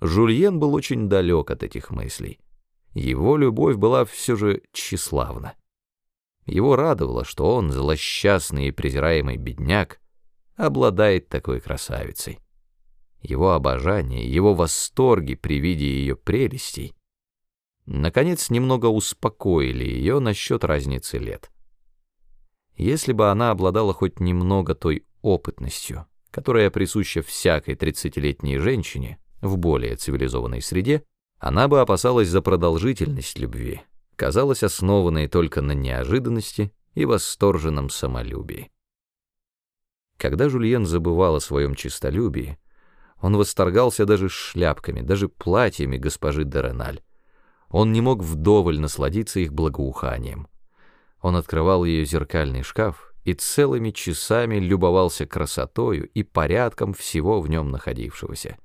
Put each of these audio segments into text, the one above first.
Жульен был очень далек от этих мыслей. Его любовь была все же тщеславна. Его радовало, что он, злосчастный и презираемый бедняк, обладает такой красавицей. Его обожание, его восторги при виде ее прелестей, наконец, немного успокоили ее насчет разницы лет. Если бы она обладала хоть немного той опытностью, которая присуща всякой тридцатилетней женщине в более цивилизованной среде, она бы опасалась за продолжительность любви, казалась основанной только на неожиданности и восторженном самолюбии. Когда Жульен забывал о своем честолюбии, он восторгался даже шляпками, даже платьями госпожи Дереналь. Он не мог вдоволь насладиться их благоуханием. Он открывал ее зеркальный шкаф и целыми часами любовался красотою и порядком всего в нем находившегося.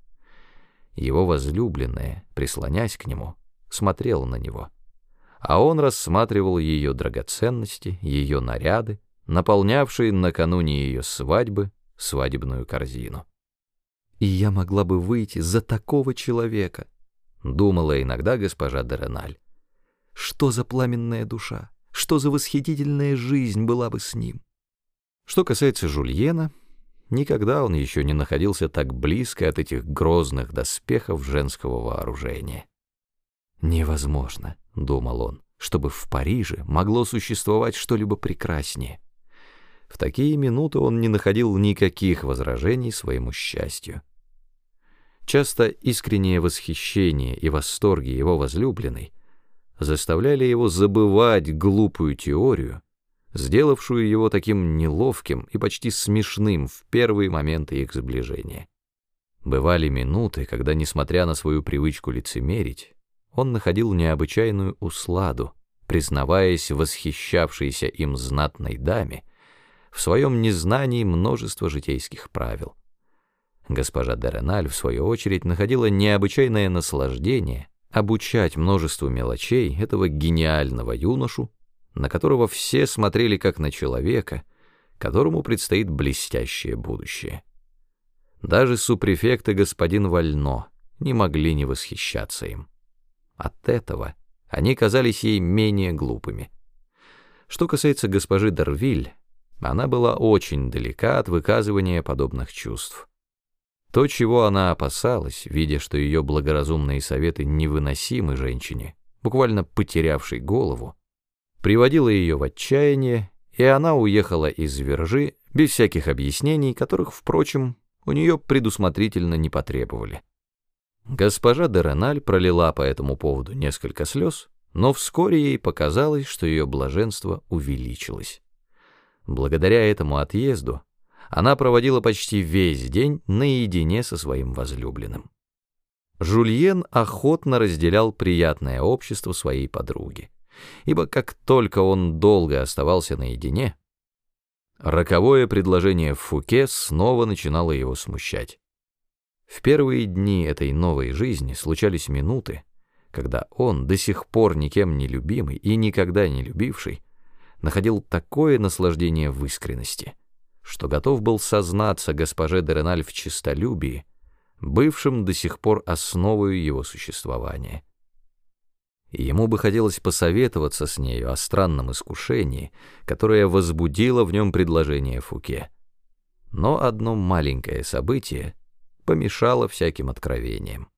Его возлюбленная, прислонясь к нему, смотрела на него, а он рассматривал ее драгоценности, ее наряды, наполнявшие накануне ее свадьбы свадебную корзину. «И я могла бы выйти за такого человека», — думала иногда госпожа Дереналь. «Что за пламенная душа, что за восхитительная жизнь была бы с ним!» Что касается Жульена, никогда он еще не находился так близко от этих грозных доспехов женского вооружения. «Невозможно», — думал он, — «чтобы в Париже могло существовать что-либо прекраснее». В такие минуты он не находил никаких возражений своему счастью. Часто искреннее восхищение и восторги его возлюбленной заставляли его забывать глупую теорию, сделавшую его таким неловким и почти смешным в первые моменты их сближения. Бывали минуты, когда, несмотря на свою привычку лицемерить, он находил необычайную усладу, признаваясь восхищавшейся им знатной даме, в своем незнании множество житейских правил. Госпожа Дереналь, в свою очередь, находила необычайное наслаждение обучать множеству мелочей этого гениального юношу, на которого все смотрели как на человека, которому предстоит блестящее будущее. Даже супрефект и господин Вально не могли не восхищаться им. От этого они казались ей менее глупыми. Что касается госпожи Дарвиль, она была очень далека от выказывания подобных чувств. То, чего она опасалась, видя, что ее благоразумные советы невыносимы женщине, буквально потерявшей голову, приводило ее в отчаяние, и она уехала из Вержи без всяких объяснений, которых, впрочем, у нее предусмотрительно не потребовали. Госпожа Дереналь пролила по этому поводу несколько слез, но вскоре ей показалось, что ее блаженство увеличилось. Благодаря этому отъезду она проводила почти весь день наедине со своим возлюбленным. Жульен охотно разделял приятное общество своей подруги, ибо как только он долго оставался наедине, роковое предложение Фуке снова начинало его смущать. В первые дни этой новой жизни случались минуты, когда он, до сих пор никем не любимый и никогда не любивший, находил такое наслаждение в искренности, что готов был сознаться госпоже Дереналь в честолюбии, бывшим до сих пор основой его существования. И ему бы хотелось посоветоваться с нею о странном искушении, которое возбудило в нем предложение Фуке. Но одно маленькое событие помешало всяким откровениям.